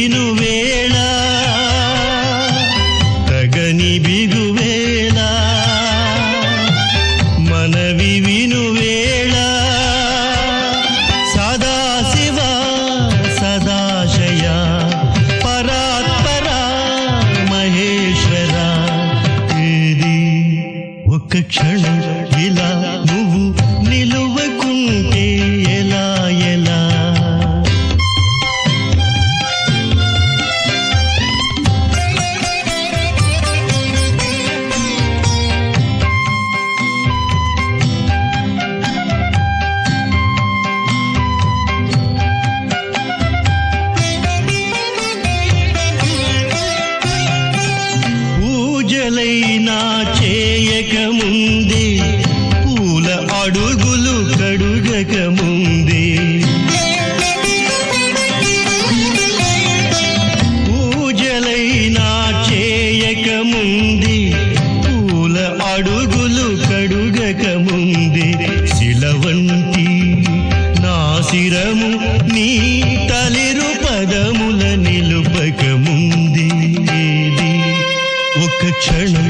మనవి వినువేళ తగని బిగువేళ మనవి వినువేళ సదాశివ సదాశయ పరాత్పర మహేశ్వర ఏది ఒక్క క్షణం పూల అడుగులు కడుగక ముందే. పూజలైనా చేయక ముందే పూల అడుగులు కడుగక ముందే. శిలవంటి నా శిరము నీ తలిరు పదముల నిలుపక ముందే. ఒక క్షణం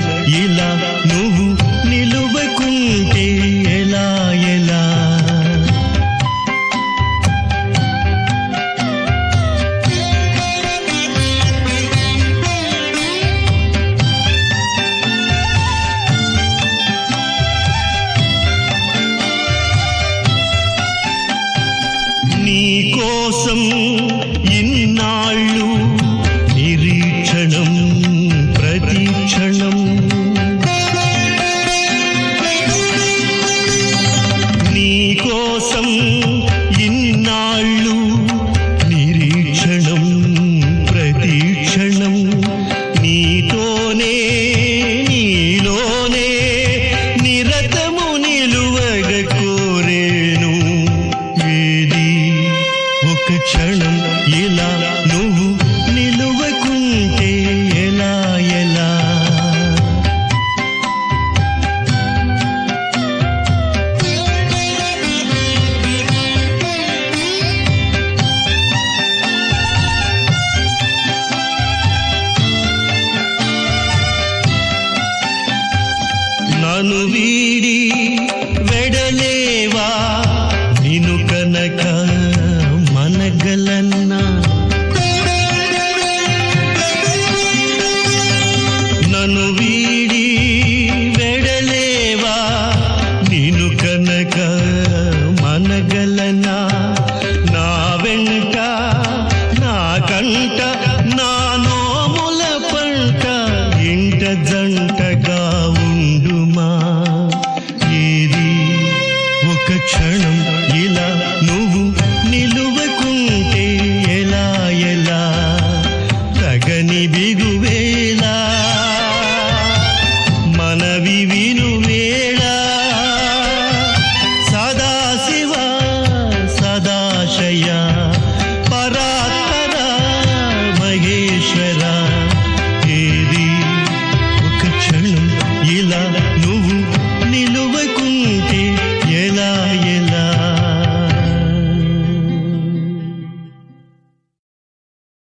నను వీడి వెడలేవా? నిను కనక మనగలన్నా నన్ను వీడి వెడలేవా? నిను కనక మనగలనా? నిలువ